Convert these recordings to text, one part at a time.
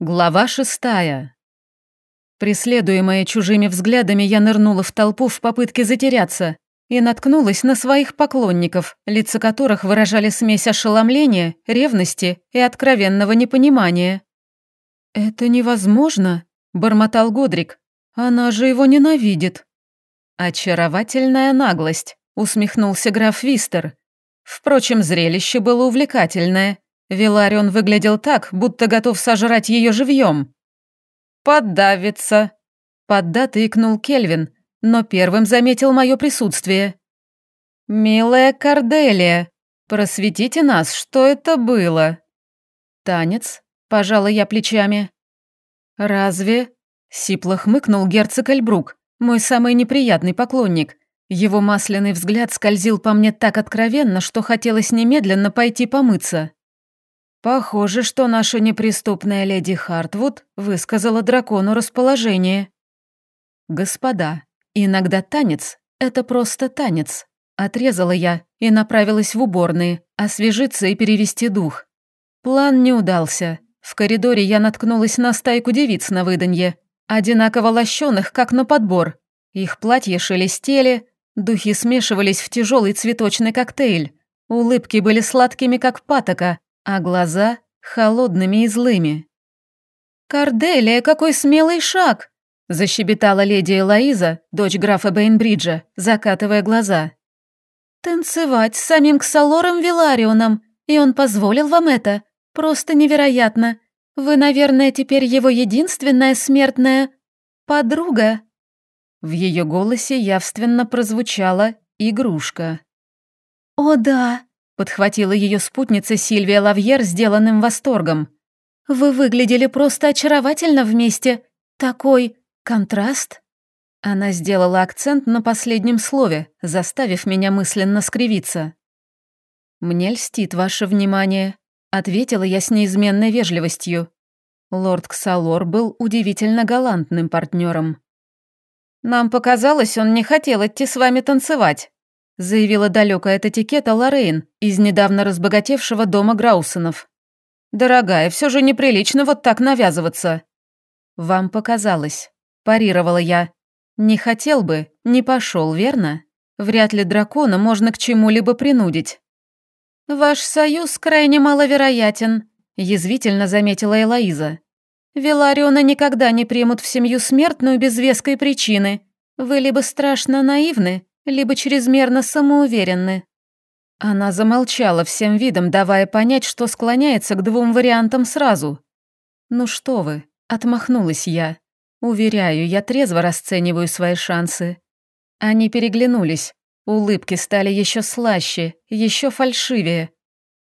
Глава шестая. Преследуемая чужими взглядами, я нырнула в толпу в попытке затеряться и наткнулась на своих поклонников, лица которых выражали смесь ошеломления, ревности и откровенного непонимания. «Это невозможно», — бормотал Годрик. «Она же его ненавидит». «Очаровательная наглость», — усмехнулся граф Вистер. Впрочем, зрелище было увлекательное — Виларион выглядел так, будто готов сожрать ее живьем. «Поддавится!» Поддато икнул Кельвин, но первым заметил мое присутствие. «Милая Корделия, просветите нас, что это было?» «Танец?» – пожала я плечами. «Разве?» – сипло хмыкнул герцог Эльбрук, мой самый неприятный поклонник. Его масляный взгляд скользил по мне так откровенно, что хотелось немедленно пойти помыться. Похоже, что наша неприступная леди Хартвуд высказала дракону расположение. Господа, иногда танец — это просто танец. Отрезала я и направилась в уборные, освежиться и перевести дух. План не удался. В коридоре я наткнулась на стайку девиц на выданье, одинаково лощеных, как на подбор. Их платья шелестели, духи смешивались в тяжелый цветочный коктейль. Улыбки были сладкими, как патока, а глаза холодными и злыми. «Корделия, какой смелый шаг!» – защебетала леди Элоиза, дочь графа Бейнбриджа, закатывая глаза. «Танцевать с самим Ксалором Виларионом, и он позволил вам это? Просто невероятно! Вы, наверное, теперь его единственная смертная подруга?» В ее голосе явственно прозвучала игрушка. «О да, Подхватила ее спутница Сильвия Лавьер сделанным восторгом. «Вы выглядели просто очаровательно вместе. Такой контраст». Она сделала акцент на последнем слове, заставив меня мысленно скривиться. «Мне льстит ваше внимание», — ответила я с неизменной вежливостью. Лорд Ксалор был удивительно галантным партнером. «Нам показалось, он не хотел идти с вами танцевать», заявила далекая от этикета Лоррейн из недавно разбогатевшего дома Граусонов. «Дорогая, все же неприлично вот так навязываться». «Вам показалось», – парировала я. «Не хотел бы, не пошел, верно? Вряд ли дракона можно к чему-либо принудить». «Ваш союз крайне маловероятен», – язвительно заметила Элоиза. «Велариона никогда не примут в семью смертную без веской причины. Вы либо страшно наивны, либо чрезмерно самоуверенны. Она замолчала всем видом, давая понять, что склоняется к двум вариантам сразу. «Ну что вы», — отмахнулась я. «Уверяю, я трезво расцениваю свои шансы». Они переглянулись. Улыбки стали еще слаще, еще фальшивее.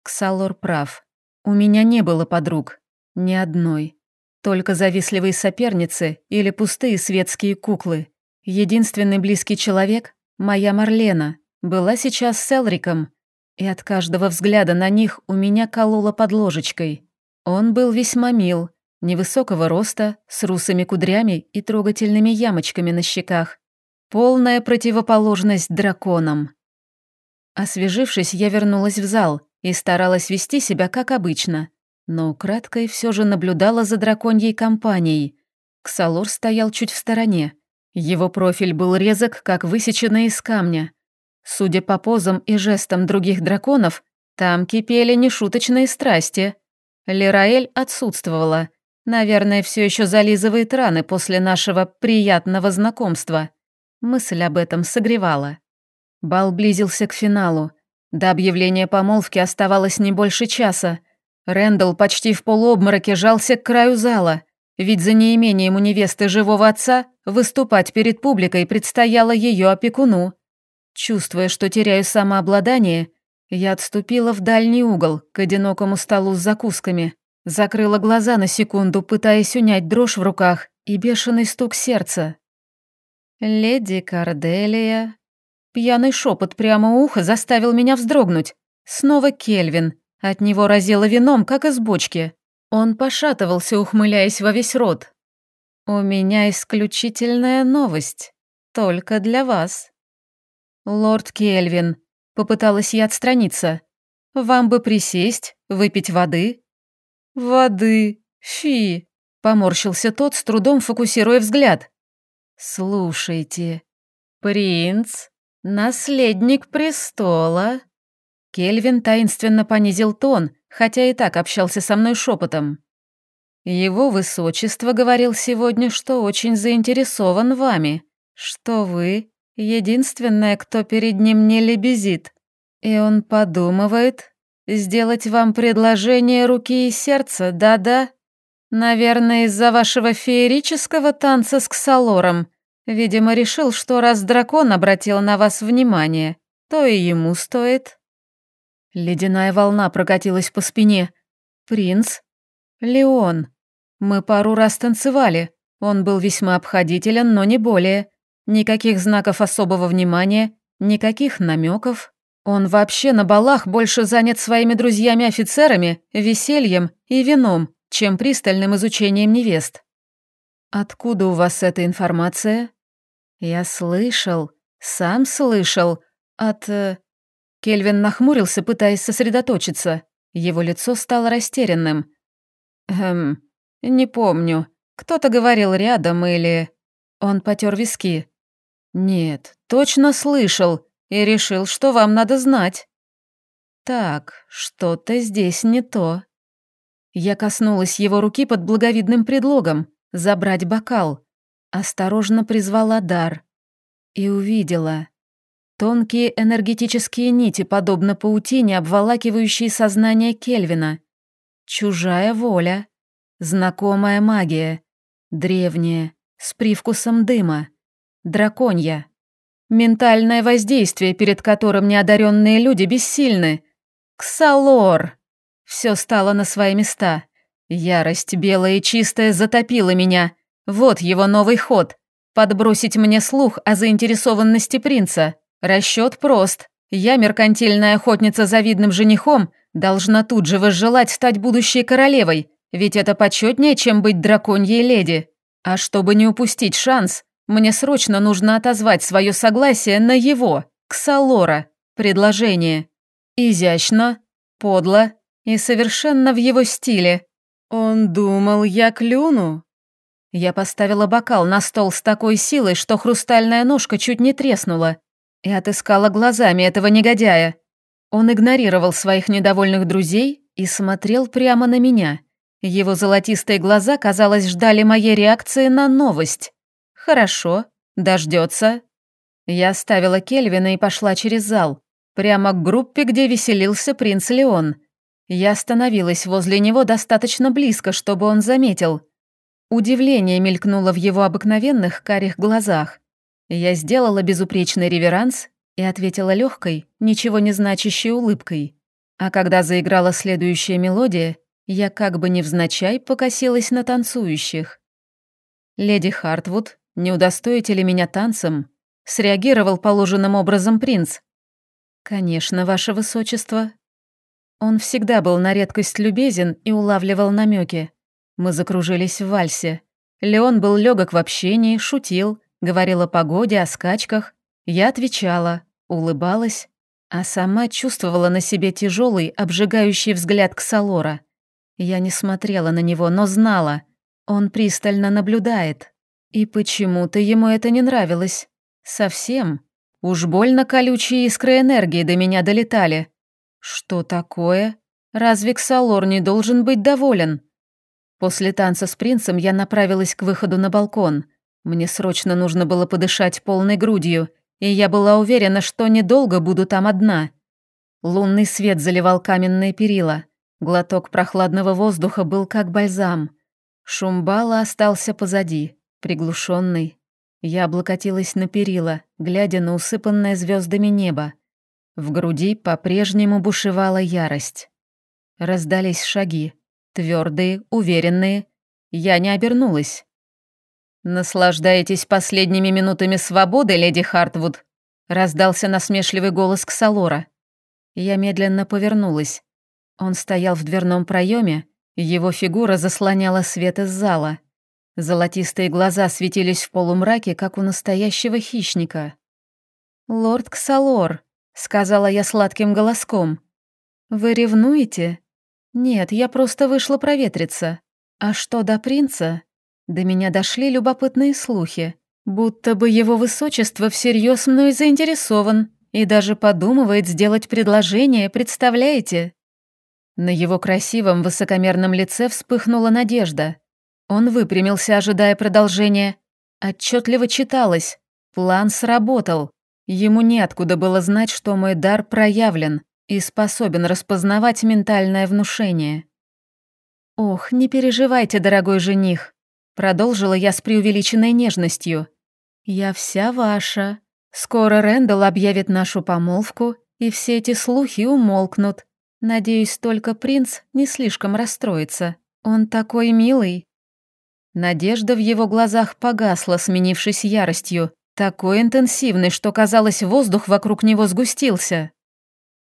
Ксалор прав. У меня не было подруг. Ни одной. Только завистливые соперницы или пустые светские куклы. Единственный близкий человек Моя Марлена была сейчас с Элриком, и от каждого взгляда на них у меня кололо под ложечкой. Он был весьма мил, невысокого роста, с русыми кудрями и трогательными ямочками на щеках. Полная противоположность драконам. Освежившись, я вернулась в зал и старалась вести себя как обычно, но украдкой все же наблюдала за драконьей компанией. Ксалор стоял чуть в стороне, его профиль был резок, как высеченный из камня. Судя по позам и жестам других драконов, там кипели нешуточные страсти. Лираэль отсутствовала. Наверное, все еще зализывает раны после нашего приятного знакомства. Мысль об этом согревала. Бал близился к финалу. До объявления помолвки оставалось не больше часа. Рэндалл почти в полуобмороке жался к краю зала – ведь за неимением у невесты живого отца выступать перед публикой предстояло ее опекуну. Чувствуя, что теряю самообладание, я отступила в дальний угол к одинокому столу с закусками, закрыла глаза на секунду, пытаясь унять дрожь в руках и бешеный стук сердца. «Леди Корделия...» Пьяный шепот прямо у уха заставил меня вздрогнуть. Снова Кельвин. От него разило вином, как из бочки. Он пошатывался, ухмыляясь во весь рот. «У меня исключительная новость. Только для вас». «Лорд Кельвин», — попыталась я отстраниться. «Вам бы присесть, выпить воды». «Воды? Фи!» Поморщился тот, с трудом фокусируя взгляд. «Слушайте, принц, наследник престола...» Кельвин таинственно понизил тон, хотя и так общался со мной шепотом. «Его высочество говорил сегодня, что очень заинтересован вами, что вы единственная, кто перед ним не лебезит, и он подумывает сделать вам предложение руки и сердца, да-да? Наверное, из-за вашего феерического танца с Ксалором. Видимо, решил, что раз дракон обратил на вас внимание, то и ему стоит». Ледяная волна прокатилась по спине. «Принц? Леон?» Мы пару раз танцевали. Он был весьма обходителен, но не более. Никаких знаков особого внимания, никаких намеков. Он вообще на балах больше занят своими друзьями-офицерами, весельем и вином, чем пристальным изучением невест. «Откуда у вас эта информация?» «Я слышал, сам слышал, от...» Кельвин нахмурился, пытаясь сосредоточиться. Его лицо стало растерянным. «Эм, «Не помню. Кто-то говорил рядом или...» Он потер виски. «Нет, точно слышал и решил, что вам надо знать». «Так, что-то здесь не то». Я коснулась его руки под благовидным предлогом забрать бокал. Осторожно призвала дар. И увидела. Тонкие энергетические нити, подобно паутине, обволакивающие сознание Кельвина. Чужая воля. Знакомая магия. Древняя, с привкусом дыма. Драконья. Ментальное воздействие, перед которым неодаренные люди бессильны. Ксалор. Все стало на свои места. Ярость белая и чистая затопила меня. Вот его новый ход. Подбросить мне слух о заинтересованности принца. Расчет прост. Я, меркантильная охотница за видным женихом, должна тут же возжелать стать будущей королевой, ведь это почетнее, чем быть драконьей леди. А чтобы не упустить шанс, мне срочно нужно отозвать свое согласие на его, Ксалора, предложение. Изящно, подло и совершенно в его стиле. Он думал, я клюну. Я поставила бокал на стол с такой силой, что хрустальная ножка чуть не треснула, и отыскала глазами этого негодяя. Он игнорировал своих недовольных друзей и смотрел прямо на меня. Его золотистые глаза, казалось, ждали моей реакции на новость. «Хорошо, дождется». Я оставила Кельвина и пошла через зал, прямо к группе, где веселился принц Леон. Я остановилась возле него достаточно близко, чтобы он заметил. Удивление мелькнуло в его обыкновенных карих глазах. Я сделала безупречный реверанс и ответила легкой, ничего не значащей улыбкой. А когда заиграла следующая мелодия, я как бы невзначай покосилась на танцующих. «Леди Хартвуд, не удостоите ли меня танцем?» Среагировал положенным образом принц. «Конечно, ваше высочество». Он всегда был на редкость любезен и улавливал намеки. Мы закружились в вальсе. Леон был легок в общении, шутил, говорил о погоде, о скачках. Я отвечала, улыбалась, а сама чувствовала на себе тяжелый, обжигающий взгляд Ксалора. Я не смотрела на него, но знала. Он пристально наблюдает. И почему-то ему это не нравилось. Совсем. Уж больно колючие искры энергии до меня долетали. Что такое? Разве Ксалор не должен быть доволен? После танца с принцем я направилась к выходу на балкон. Мне срочно нужно было подышать полной грудью, и я была уверена, что недолго буду там одна. Лунный свет заливал каменные перила. Глоток прохладного воздуха был как бальзам. Шум бала остался позади, приглушенный. Я облокотилась на перила, глядя на усыпанное звездами небо. В груди по-прежнему бушевала ярость. Раздались шаги, твердые, уверенные. Я не обернулась. «Наслаждаетесь последними минутами свободы, леди Хартвуд?» раздался насмешливый голос Ксалора. Я медленно повернулась. Он стоял в дверном проеме, его фигура заслоняла свет из зала. Золотистые глаза светились в полумраке, как у настоящего хищника. «Лорд Ксалор», — сказала я сладким голоском. «Вы ревнуете?» «Нет, я просто вышла проветриться. А что до принца? До меня дошли любопытные слухи, будто бы его высочество всерьез мной заинтересован и даже подумывает сделать предложение, представляете? На его красивом высокомерном лице вспыхнула надежда. Он выпрямился, ожидая продолжения. Отчетливо читалось. План сработал. Ему неоткуда было знать, что мой дар проявлен и способен распознавать ментальное внушение. «Ох, не переживайте, дорогой жених», — продолжила я с преувеличенной нежностью. «Я вся ваша. Скоро Рэндалл объявит нашу помолвку, и все эти слухи умолкнут. Надеюсь, только принц не слишком расстроится. Он такой милый». Надежда в его глазах погасла, сменившись яростью, такой интенсивной, что, казалось, воздух вокруг него сгустился.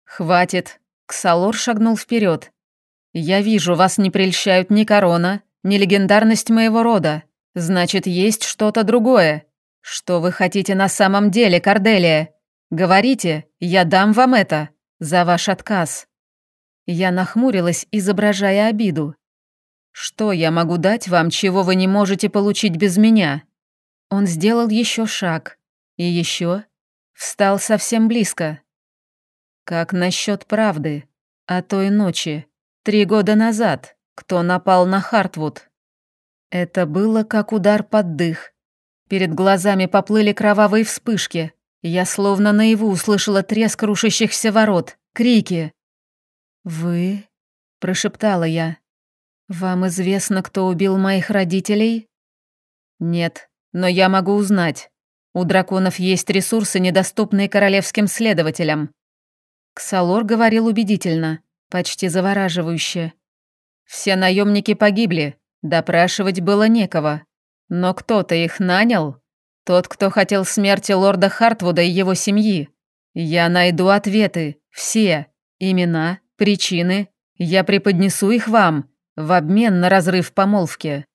«Хватит!» Ксалор шагнул вперед. «Я вижу, вас не прельщают ни корона, ни легендарность моего рода. Значит, есть что-то другое. Что вы хотите на самом деле, Корделия? Говорите, я дам вам это. За ваш отказ». Я нахмурилась, изображая обиду. «Что я могу дать вам, чего вы не можете получить без меня?» Он сделал еще шаг. И еще. Встал совсем близко. Как насчет правды? О той ночи, три года назад, кто напал на Хартвуд? Это было как удар под дых. Перед глазами поплыли кровавые вспышки. Я словно наяву услышала треск рушащихся ворот, крики. «Вы?» – прошептала я. «Вам известно, кто убил моих родителей?» «Нет, но я могу узнать. У драконов есть ресурсы, недоступные королевским следователям. Ксалор говорил убедительно, почти завораживающе. Все наемники погибли, допрашивать было некого. Но кто-то их нанял. Тот, кто хотел смерти лорда Хартвуда и его семьи. Я найду ответы, все. Имена, причины. Я преподнесу их вам, в обмен на разрыв помолвки.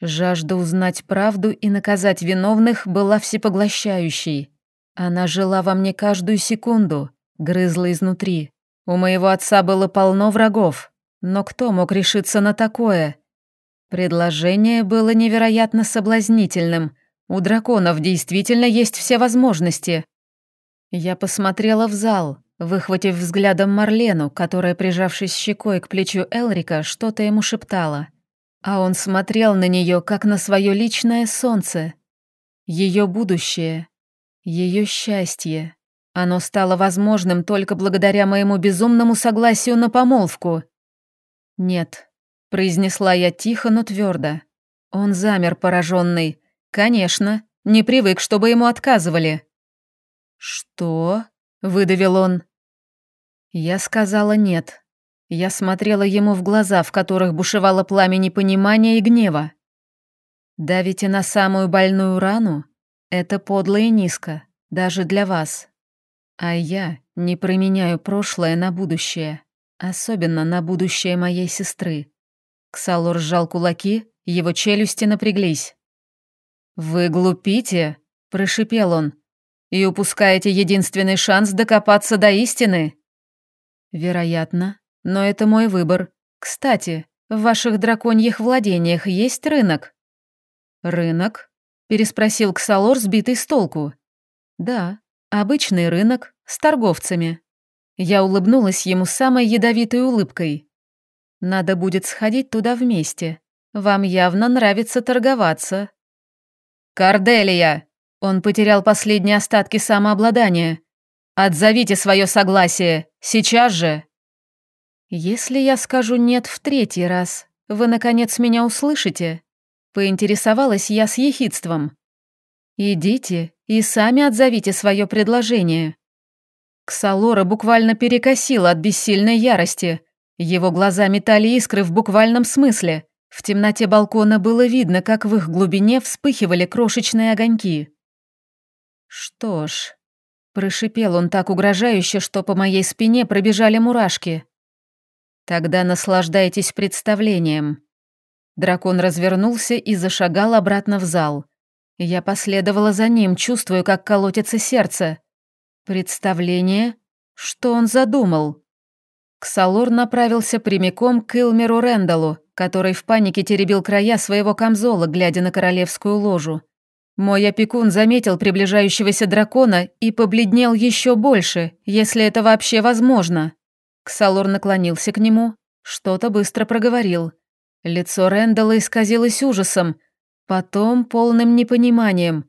Жажда узнать правду и наказать виновных была всепоглощающей. Она жила во мне каждую секунду, грызла изнутри. У моего отца было полно врагов, но кто мог решиться на такое? Предложение было невероятно соблазнительным. У драконов действительно есть все возможности. Я посмотрела в зал, выхватив взглядом Марлену, которая, прижавшись щекой к плечу Элрика, что-то ему шептала. А он смотрел на нее, как на свое личное солнце. Ее будущее, ее счастье. Оно стало возможным только благодаря моему безумному согласию на помолвку. «Нет», — произнесла я тихо, но твердо. Он замер, пораженный. «Конечно, не привык, чтобы ему отказывали». «Что?» — выдавил он. Я сказала «нет». Я смотрела ему в глаза, в которых бушевало пламя непонимания и гнева. «Давите на самую больную рану? Это подло и низко, даже для вас. А я не променяю прошлое на будущее, особенно на будущее моей сестры. Ксалор сжал кулаки, его челюсти напряглись. «Вы глупите?» – прошипел он. «И упускаете единственный шанс докопаться до истины?» «Вероятно, но это мой выбор. Кстати, в ваших драконьих владениях есть рынок?» «Рынок?» – переспросил Ксалор, сбитый с толку. «Да, Обычный рынок с торговцами. Я улыбнулась ему самой ядовитой улыбкой. Надо будет сходить туда вместе. Вам явно нравится торговаться. Карделия! Он потерял последние остатки самообладания. Отзовите свое согласие. Сейчас же. Если я скажу «нет» в третий раз, вы, наконец, меня услышите? Поинтересовалась я с ехидством. Идите и сами отзовите свое предложение». Ксалора буквально перекосила от бессильной ярости. Его глаза метали искры в буквальном смысле. В темноте балкона было видно, как в их глубине вспыхивали крошечные огоньки. «Что ж...» – прошипел он так угрожающе, что по моей спине пробежали мурашки. «Тогда наслаждайтесь представлением». Дракон развернулся и зашагал обратно в зал – я последовала за ним, чувствуя, как колотится сердце. Представление? Что он задумал? Ксалор направился прямиком к Илмеру Рэндаллу, который в панике теребил края своего камзола, глядя на королевскую ложу. Мой опекун заметил приближающегося дракона и побледнел еще больше, если это вообще возможно. Ксалор наклонился к нему, что-то быстро проговорил. Лицо Рэндалла исказилось ужасом, потом полным непониманием.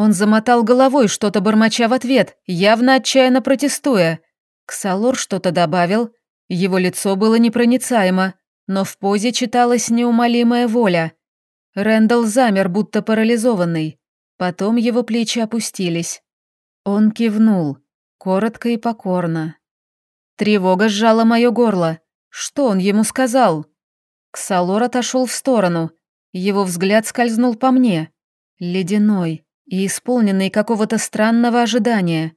Он замотал головой, что-то бормоча в ответ, явно отчаянно протестуя. Ксалор что-то добавил, его лицо было непроницаемо, но в позе читалась неумолимая воля. Рэндалл замер, будто парализованный. Потом его плечи опустились. Он кивнул, коротко и покорно. Тревога сжала мое горло. Что он ему сказал? Ксалор отошел в сторону. Его взгляд скользнул по мне. Ледяной и исполненный какого-то странного ожидания.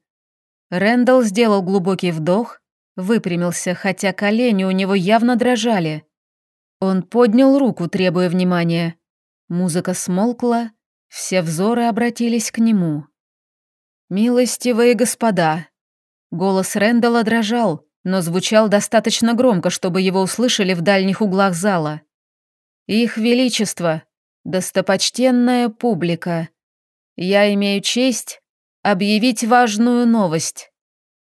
Рэндалл сделал глубокий вдох, выпрямился, хотя колени у него явно дрожали. Он поднял руку, требуя внимания. Музыка смолкла, все взоры обратились к нему. «Милостивые господа!» Голос Рэндалла дрожал, но звучал достаточно громко, чтобы его услышали в дальних углах зала. «Их Величество, достопочтенная публика, я имею честь объявить важную новость».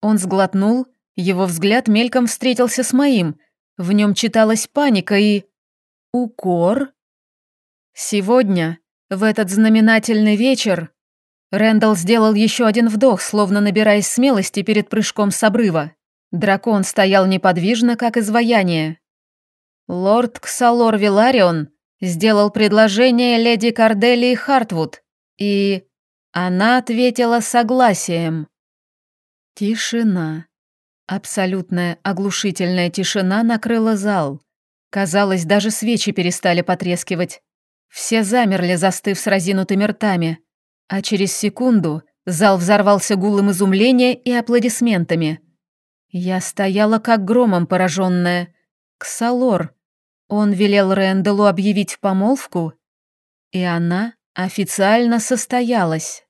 Он сглотнул, его взгляд мельком встретился с моим, в нем читалась паника и... укор? Сегодня, в этот знаменательный вечер, Рэндалл сделал еще один вдох, словно набираясь смелости перед прыжком с обрыва. Дракон стоял неподвижно, как изваяние. Лорд Ксалор Виларион сделал предложение леди Корделии Хартвуд, и она ответила согласием. Тишина. Абсолютная оглушительная тишина накрыла зал. Казалось, даже свечи перестали потрескивать. Все замерли, застыв с разинутыми ртами. А через секунду зал взорвался гулом изумления и аплодисментами. Я стояла как громом пораженная. Ксалор. Он велел Рэндаллу объявить помолвку, и она официально состоялась.